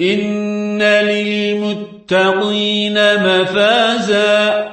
إن للمتقين مفازا